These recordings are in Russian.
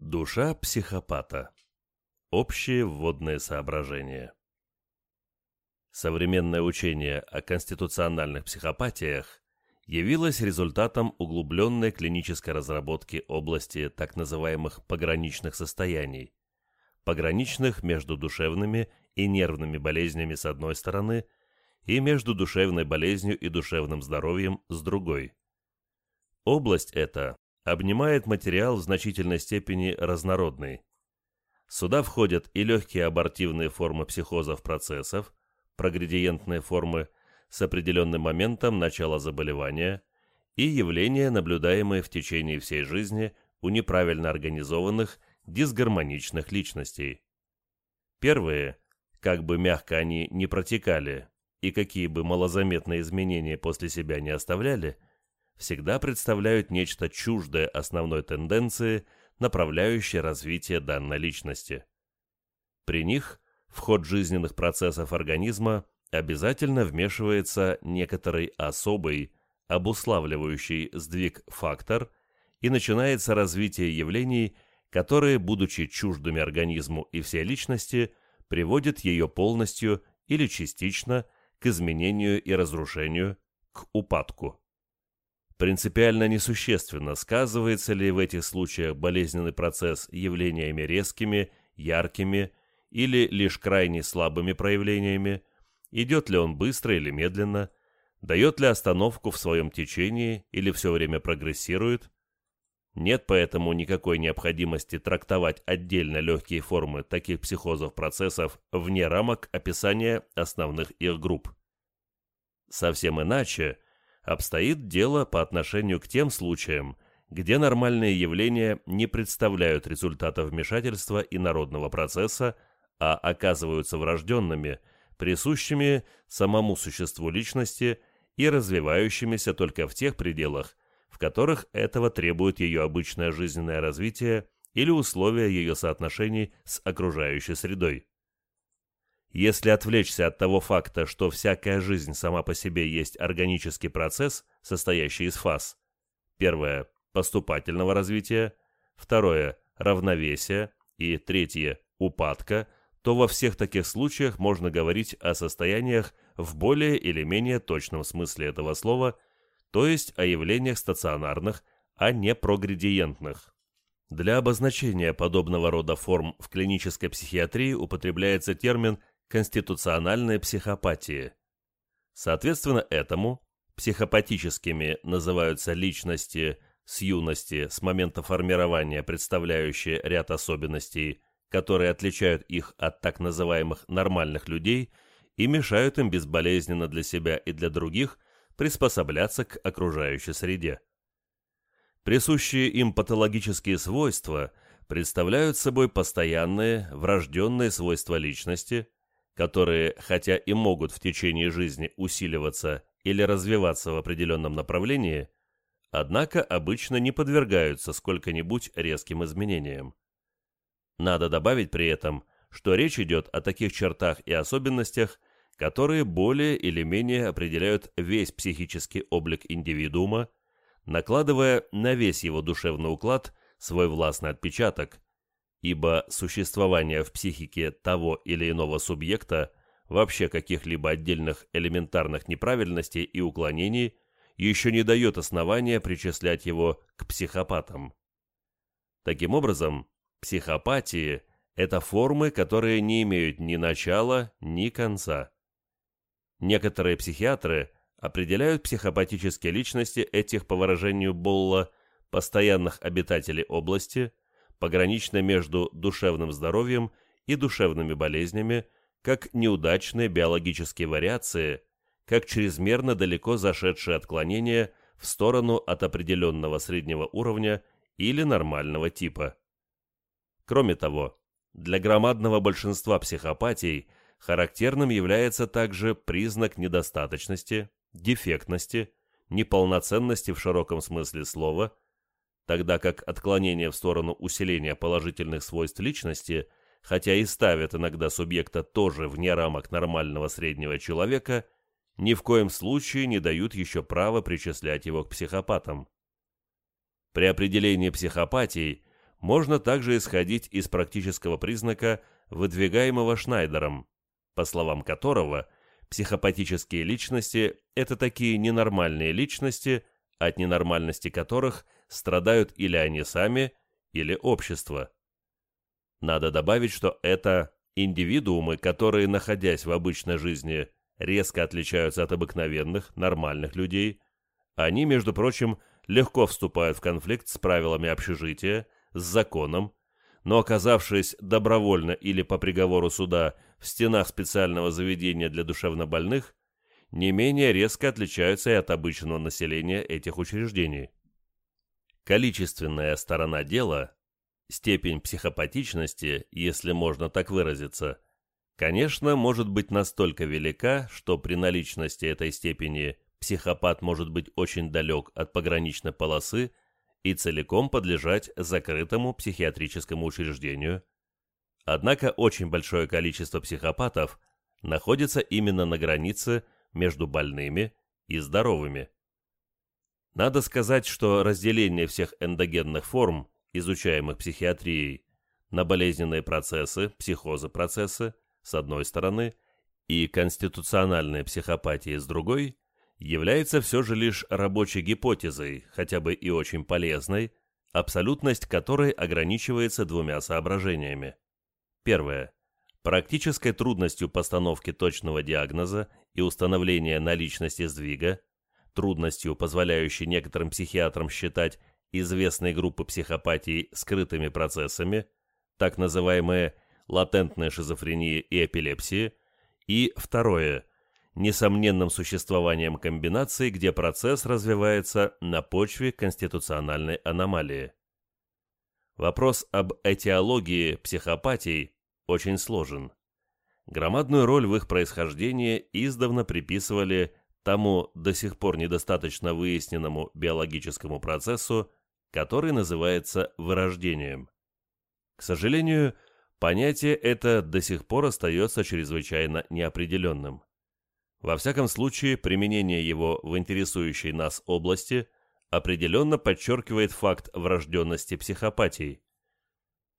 Душа психопата. Общие вводные соображения. Современное учение о конституциональных психопатиях явилось результатом углубленной клинической разработки области так называемых пограничных состояний, пограничных между душевными и нервными болезнями с одной стороны и между душевной болезнью и душевным здоровьем с другой. Область эта обнимает материал в значительной степени разнородный. Сюда входят и легкие абортивные формы психозов процессов, прогредиентные формы с определенным моментом начала заболевания и явления, наблюдаемые в течение всей жизни у неправильно организованных, дисгармоничных личностей. Первые, как бы мягко они не протекали и какие бы малозаметные изменения после себя не оставляли – всегда представляют нечто чуждое основной тенденции, направляющей развитие данной личности. При них в ход жизненных процессов организма обязательно вмешивается некоторый особый, обуславливающий сдвиг фактор, и начинается развитие явлений, которые, будучи чуждыми организму и всей личности, приводят ее полностью или частично к изменению и разрушению, к упадку. Принципиально несущественно, сказывается ли в этих случаях болезненный процесс явлениями резкими, яркими или лишь крайне слабыми проявлениями, идет ли он быстро или медленно, дает ли остановку в своем течении или все время прогрессирует. Нет поэтому никакой необходимости трактовать отдельно легкие формы таких психозов процессов вне рамок описания основных их групп. Совсем иначе – обстоит дело по отношению к тем случаям, где нормальные явления не представляют результата вмешательства и народного процесса, а оказываются врожденными, присущими самому существу личности и развивающимися только в тех пределах, в которых этого требует ее обычное жизненное развитие или условия ее соотношений с окружающей средой. Если отвлечься от того факта, что всякая жизнь сама по себе есть органический процесс, состоящий из фаз. Первое – поступательного развития, второе – равновесия и третье – упадка, то во всех таких случаях можно говорить о состояниях в более или менее точном смысле этого слова, то есть о явлениях стационарных, а не прогредиентных. Для обозначения подобного рода форм в клинической психиатрии употребляется термин конституциональной психопатии. Соответственно этому психопатическими называются личности с юности, с момента формирования, представляющие ряд особенностей, которые отличают их от так называемых нормальных людей и мешают им безболезненно для себя и для других приспосабляться к окружающей среде. Присущие им патологические свойства представляют собой постоянные, врожденные свойства личности – которые, хотя и могут в течение жизни усиливаться или развиваться в определенном направлении, однако обычно не подвергаются сколько-нибудь резким изменениям. Надо добавить при этом, что речь идет о таких чертах и особенностях, которые более или менее определяют весь психический облик индивидуума, накладывая на весь его душевный уклад свой властный отпечаток, ибо существование в психике того или иного субъекта вообще каких-либо отдельных элементарных неправильностей и уклонений еще не дает основания причислять его к психопатам. Таким образом, психопатии – это формы, которые не имеют ни начала, ни конца. Некоторые психиатры определяют психопатические личности этих, по выражению Болла, постоянных обитателей области – пограничной между душевным здоровьем и душевными болезнями, как неудачные биологические вариации, как чрезмерно далеко зашедшие отклонения в сторону от определенного среднего уровня или нормального типа. Кроме того, для громадного большинства психопатий характерным является также признак недостаточности, дефектности, неполноценности в широком смысле слова – тогда как отклонение в сторону усиления положительных свойств личности, хотя и ставят иногда субъекта тоже вне рамок нормального среднего человека, ни в коем случае не дают еще права причислять его к психопатам. При определении психопатии можно также исходить из практического признака, выдвигаемого Шнайдером, по словам которого психопатические личности – это такие ненормальные личности, от ненормальности которых страдают или они сами, или общество. Надо добавить, что это индивидуумы, которые, находясь в обычной жизни, резко отличаются от обыкновенных, нормальных людей. Они, между прочим, легко вступают в конфликт с правилами общежития, с законом, но оказавшись добровольно или по приговору суда в стенах специального заведения для душевнобольных, не менее резко отличаются и от обычного населения этих учреждений. Количественная сторона дела, степень психопатичности, если можно так выразиться, конечно, может быть настолько велика, что при наличности этой степени психопат может быть очень далек от пограничной полосы и целиком подлежать закрытому психиатрическому учреждению. Однако очень большое количество психопатов находится именно на границе между больными и здоровыми. Надо сказать, что разделение всех эндогенных форм, изучаемых психиатрией, на болезненные процессы, психозы-процессы, с одной стороны, и конституциональные психопатии с другой, является все же лишь рабочей гипотезой, хотя бы и очень полезной, абсолютность которой ограничивается двумя соображениями. Первое. Практической трудностью постановки точного диагноза и установления наличности сдвига, трудностью, позволяющей некоторым психиатрам считать известные группы психопатий скрытыми процессами, так называемые латентная шизофрения и эпилепсии, и второе – несомненным существованием комбинаций, где процесс развивается на почве конституциональной аномалии. Вопрос об этиологии психопатий очень сложен. Громадную роль в их происхождении издавна приписывали тому до сих пор недостаточно выясненному биологическому процессу, который называется вырождением. К сожалению, понятие это до сих пор остается чрезвычайно неопределенным. Во всяком случае, применение его в интересующей нас области определенно подчеркивает факт врожденности психопатии.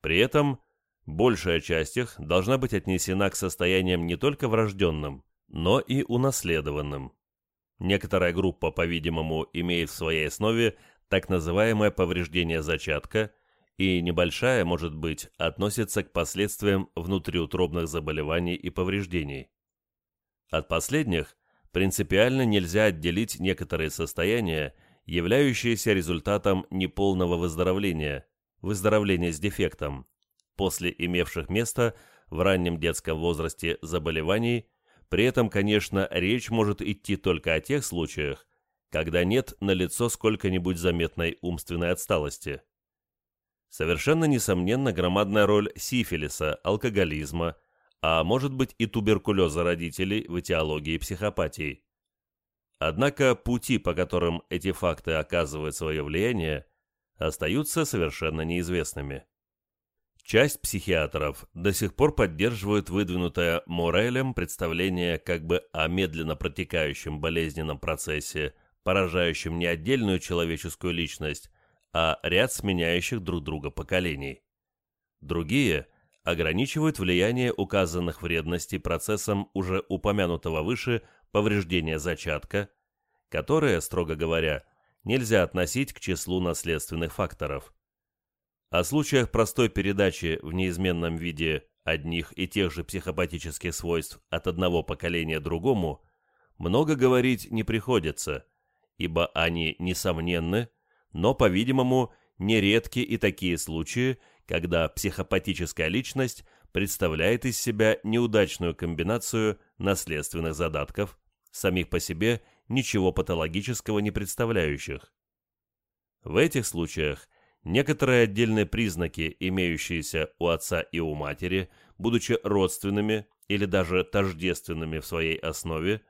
При этом большая часть их должна быть отнесена к состояниям не только врожденным, но и унаследованным. Некоторая группа, по-видимому, имеет в своей основе так называемое повреждение зачатка, и небольшая, может быть, относится к последствиям внутриутробных заболеваний и повреждений. От последних принципиально нельзя отделить некоторые состояния, являющиеся результатом неполного выздоровления, выздоровления с дефектом, после имевших место в раннем детском возрасте заболеваний, при этом, конечно, речь может идти только о тех случаях, когда нет налицо сколько-нибудь заметной умственной отсталости. Совершенно несомненно громадная роль сифилиса, алкоголизма, а может быть и туберкулеза родителей в этиологии психопатии. Однако пути, по которым эти факты оказывают свое влияние, остаются совершенно неизвестными. Часть психиатров до сих пор поддерживают выдвинутое Морелем представление как бы о медленно протекающем болезненном процессе, поражающем не отдельную человеческую личность, а ряд сменяющих друг друга поколений. Другие – ограничивают влияние указанных вредностей процессом уже упомянутого выше повреждения зачатка, которое, строго говоря, нельзя относить к числу наследственных факторов. О случаях простой передачи в неизменном виде одних и тех же психопатических свойств от одного поколения другому много говорить не приходится, ибо они несомненны, но, по-видимому, нередки и такие случаи, когда психопатическая личность представляет из себя неудачную комбинацию наследственных задатков, самих по себе ничего патологического не представляющих. В этих случаях некоторые отдельные признаки, имеющиеся у отца и у матери, будучи родственными или даже тождественными в своей основе,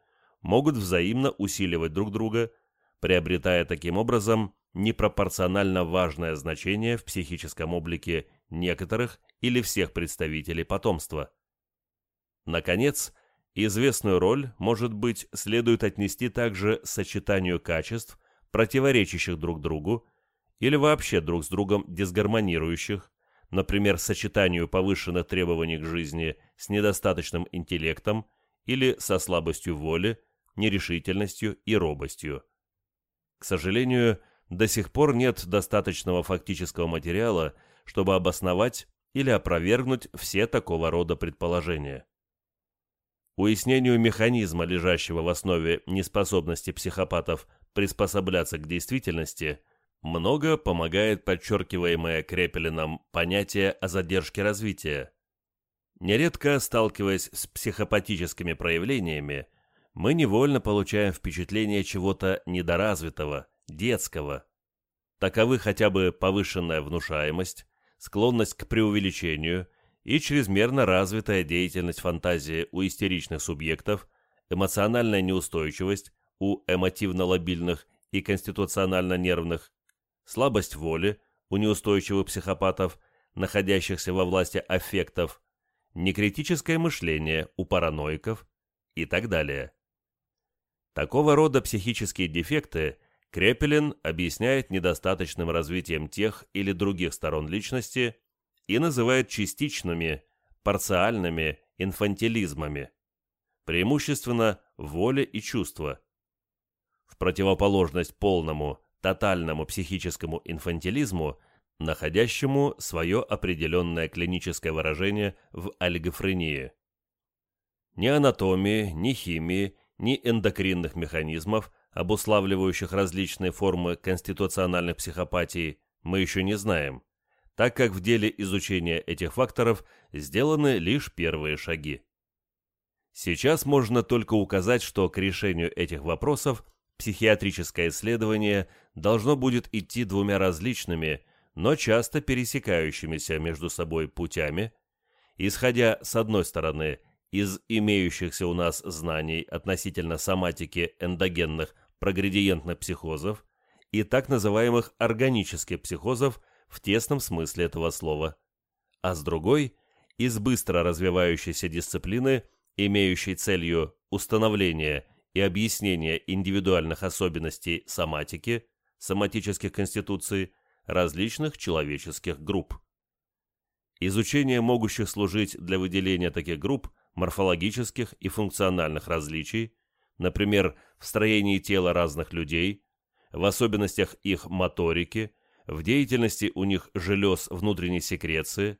могут взаимно усиливать друг друга, приобретая таким образом непропорционально важное значение в психическом облике некоторых или всех представителей потомства. Наконец, известную роль, может быть, следует отнести также сочетанию качеств, противоречащих друг другу, или вообще друг с другом дисгармонирующих, например, сочетанию повышенных требований к жизни с недостаточным интеллектом или со слабостью воли, нерешительностью и робостью. К сожалению, до сих пор нет достаточного фактического материала, чтобы обосновать или опровергнуть все такого рода предположения. Уяснению механизма, лежащего в основе неспособности психопатов приспосабляться к действительности, много помогает подчеркиваемое Крепелином понятие о задержке развития. Нередко, сталкиваясь с психопатическими проявлениями, мы невольно получаем впечатление чего-то недоразвитого, детского. Таковы хотя бы повышенная внушаемость, склонность к преувеличению и чрезмерно развитая деятельность фантазии у истеричных субъектов, эмоциональная неустойчивость у эмотивно-лобильных и конституционально-нервных, слабость воли у неустойчивых психопатов, находящихся во власти аффектов, некритическое мышление у параноиков и так далее. Такого рода психические дефекты Крепелин объясняет недостаточным развитием тех или других сторон личности и называет частичными, парциальными инфантилизмами, преимущественно воля и чувства. В противоположность полному, тотальному психическому инфантилизму, находящему свое определенное клиническое выражение в олигофрении. Ни анатомии, ни химии, ни эндокринных механизмов, обуславливающих различные формы конституциональной психопатии, мы еще не знаем, так как в деле изучения этих факторов сделаны лишь первые шаги. Сейчас можно только указать, что к решению этих вопросов психиатрическое исследование должно будет идти двумя различными, но часто пересекающимися между собой путями, исходя с одной стороны из имеющихся у нас знаний относительно соматики эндогенных прогредиентных психозов и так называемых органических психозов в тесном смысле этого слова, а с другой – из быстро развивающейся дисциплины, имеющей целью установление и объяснение индивидуальных особенностей соматики, соматических конституций различных человеческих групп. Изучение могущих служить для выделения таких групп морфологических и функциональных различий, например, в строении тела разных людей, в особенностях их моторики, в деятельности у них желез внутренней секреции,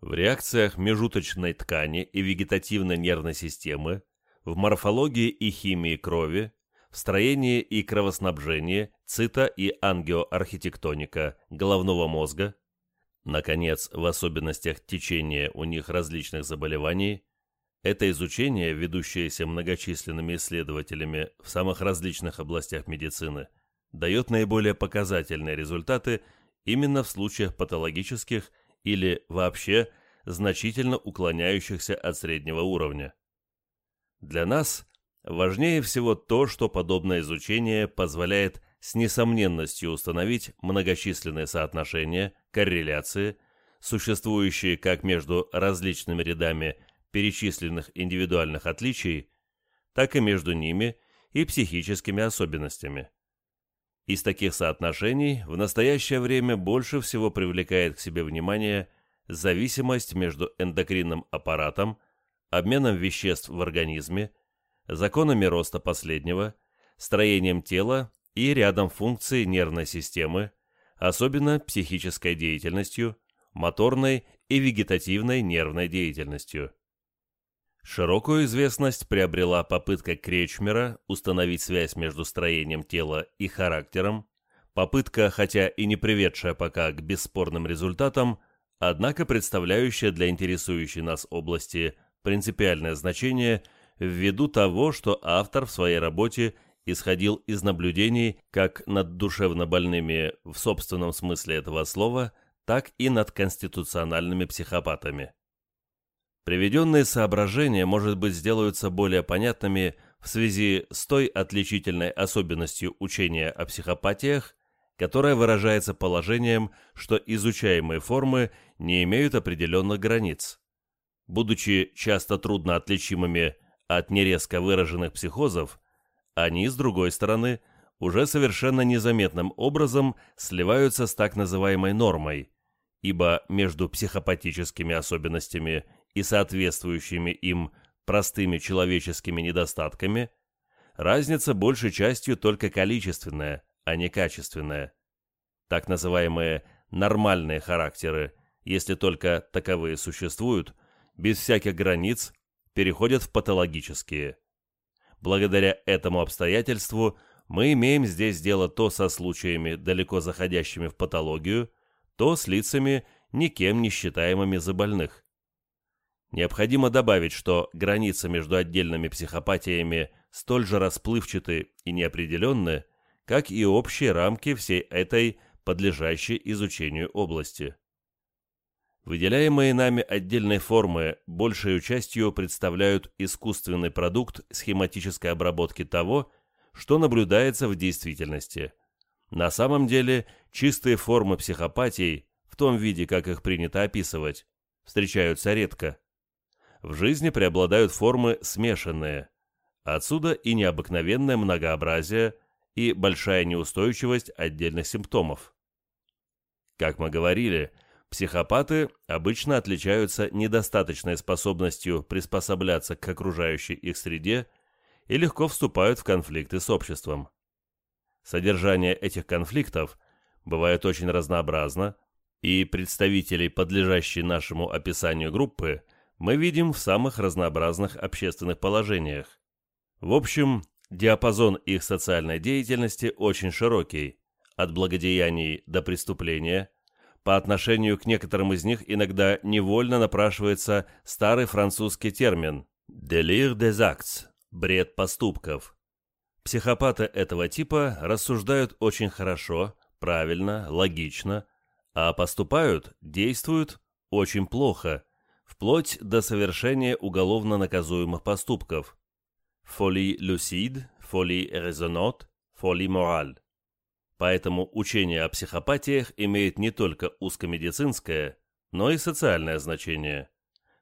в реакциях межуточной ткани и вегетативной нервной системы, в морфологии и химии крови, в строении и кровоснабжении, цито- и ангиоархитектоника головного мозга, наконец, в особенностях течения у них различных заболеваний, это изучение, ведущееся многочисленными исследователями в самых различных областях медицины, дает наиболее показательные результаты именно в случаях патологических или вообще значительно уклоняющихся от среднего уровня. Для нас важнее всего то, что подобное изучение позволяет с несомненностью установить многочисленные соотношения, корреляции, существующие как между различными рядами перечисленных индивидуальных отличий, так и между ними и психическими особенностями. Из таких соотношений в настоящее время больше всего привлекает к себе внимание зависимость между эндокринным аппаратом, обменом веществ в организме, законами роста последнего, строением тела и рядом функций нервной системы, особенно психической деятельностью, моторной и вегетативной нервной деятельностью. Широкую известность приобрела попытка Кречмера установить связь между строением тела и характером, попытка, хотя и не приведшая пока к бесспорным результатам, однако представляющая для интересующей нас области принципиальное значение ввиду того, что автор в своей работе исходил из наблюдений как над душевно больными в собственном смысле этого слова, так и над конституциональными психопатами. Приведенные соображения, может быть, сделаются более понятными в связи с той отличительной особенностью учения о психопатиях, которая выражается положением, что изучаемые формы не имеют определенных границ. Будучи часто трудно отличимыми от нерезко выраженных психозов, они, с другой стороны, уже совершенно незаметным образом сливаются с так называемой нормой, ибо между психопатическими особенностями и соответствующими им простыми человеческими недостатками разница большей частью только количественная, а не качественная. Так называемые нормальные характеры, если только таковые существуют, без всяких границ, переходят в патологические. Благодаря этому обстоятельству мы имеем здесь дело то со случаями, далеко заходящими в патологию, то с лицами, никем не считаемыми за больных. Необходимо добавить, что границы между отдельными психопатиями столь же расплывчаты и неопределенны, как и общие рамки всей этой подлежащей изучению области. Выделяемые нами отдельные формы большей частью представляют искусственный продукт схематической обработки того, что наблюдается в действительности. На самом деле, чистые формы психопатий, в том виде, как их принято описывать, встречаются редко. В жизни преобладают формы смешанные. Отсюда и необыкновенное многообразие, и большая неустойчивость отдельных симптомов. Как мы говорили, Психопаты обычно отличаются недостаточной способностью приспосабляться к окружающей их среде и легко вступают в конфликты с обществом. Содержание этих конфликтов бывает очень разнообразно, и представителей, подлежащей нашему описанию группы, мы видим в самых разнообразных общественных положениях. В общем, диапазон их социальной деятельности очень широкий, от благодеяний до преступления – по отношению к некоторым из них иногда невольно напрашивается старый французский термин «délire des actes» – бред поступков. Психопаты этого типа рассуждают очень хорошо, правильно, логично, а поступают, действуют очень плохо, вплоть до совершения уголовно наказуемых поступков. Folie lucide, folie raisonnante, folie morale. Поэтому учение о психопатиях имеет не только узкомедицинское, но и социальное значение.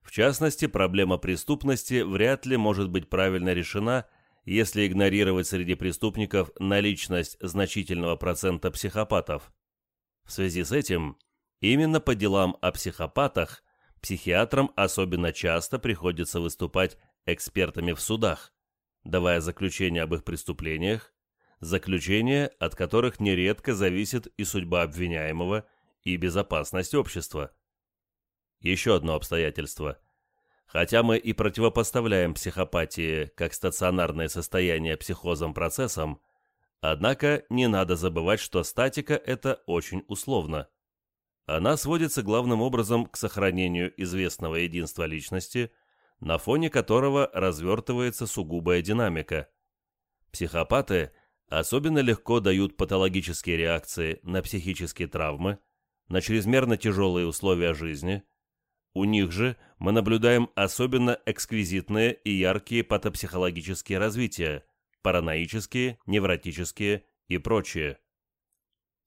В частности, проблема преступности вряд ли может быть правильно решена, если игнорировать среди преступников наличность значительного процента психопатов. В связи с этим, именно по делам о психопатах психиатрам особенно часто приходится выступать экспертами в судах, давая заключение об их преступлениях, заключения, от которых нередко зависит и судьба обвиняемого, и безопасность общества. Еще одно обстоятельство. Хотя мы и противопоставляем психопатии как стационарное состояние психозом процессам, однако не надо забывать, что статика – это очень условно. Она сводится главным образом к сохранению известного единства личности, на фоне которого развертывается сугубая динамика. Психопаты – особенно легко дают патологические реакции на психические травмы, на чрезмерно тяжелые условия жизни. У них же мы наблюдаем особенно эксквизитные и яркие патопсихологические развития, параноические, невротические и прочие.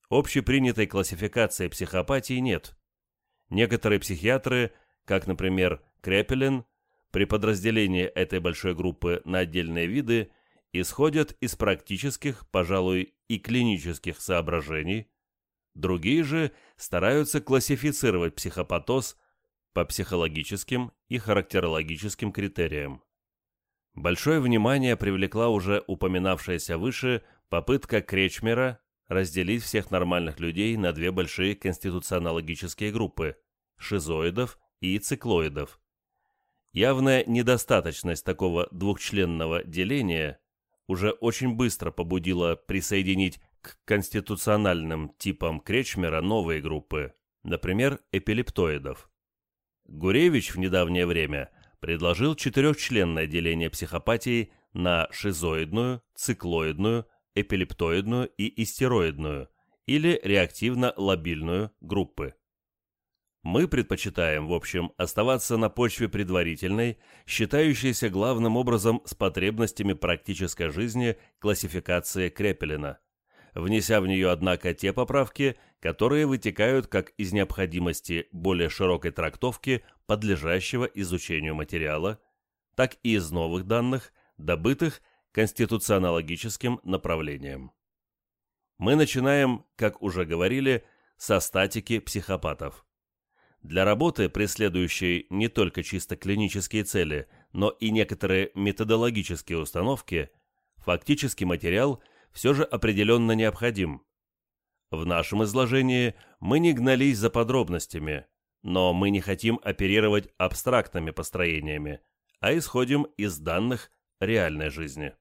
Общепринятой классификации психопатии нет. Некоторые психиатры, как, например, Крепелин, при подразделении этой большой группы на отдельные виды исходят из практических, пожалуй, и клинических соображений, другие же стараются классифицировать психопатоз по психологическим и характерологическим критериям. Большое внимание привлекла уже упоминавшаяся выше попытка Кречмера разделить всех нормальных людей на две большие конституционологические группы – шизоидов и циклоидов. Явная недостаточность такого двухчленного деления уже очень быстро побудило присоединить к конституциональным типам Кречмера новые группы, например, эпилептоидов. Гуревич в недавнее время предложил четырехчленное деление психопатии на шизоидную, циклоидную, эпилептоидную и истероидную или реактивно-лобильную группы. Мы предпочитаем, в общем, оставаться на почве предварительной, считающейся главным образом с потребностями практической жизни классификации Крепелина, внеся в нее, однако, те поправки, которые вытекают как из необходимости более широкой трактовки подлежащего изучению материала, так и из новых данных, добытых конституционологическим направлением. Мы начинаем, как уже говорили, со статики психопатов. Для работы, преследующей не только чисто клинические цели, но и некоторые методологические установки, фактический материал все же определенно необходим. В нашем изложении мы не гнались за подробностями, но мы не хотим оперировать абстрактными построениями, а исходим из данных реальной жизни.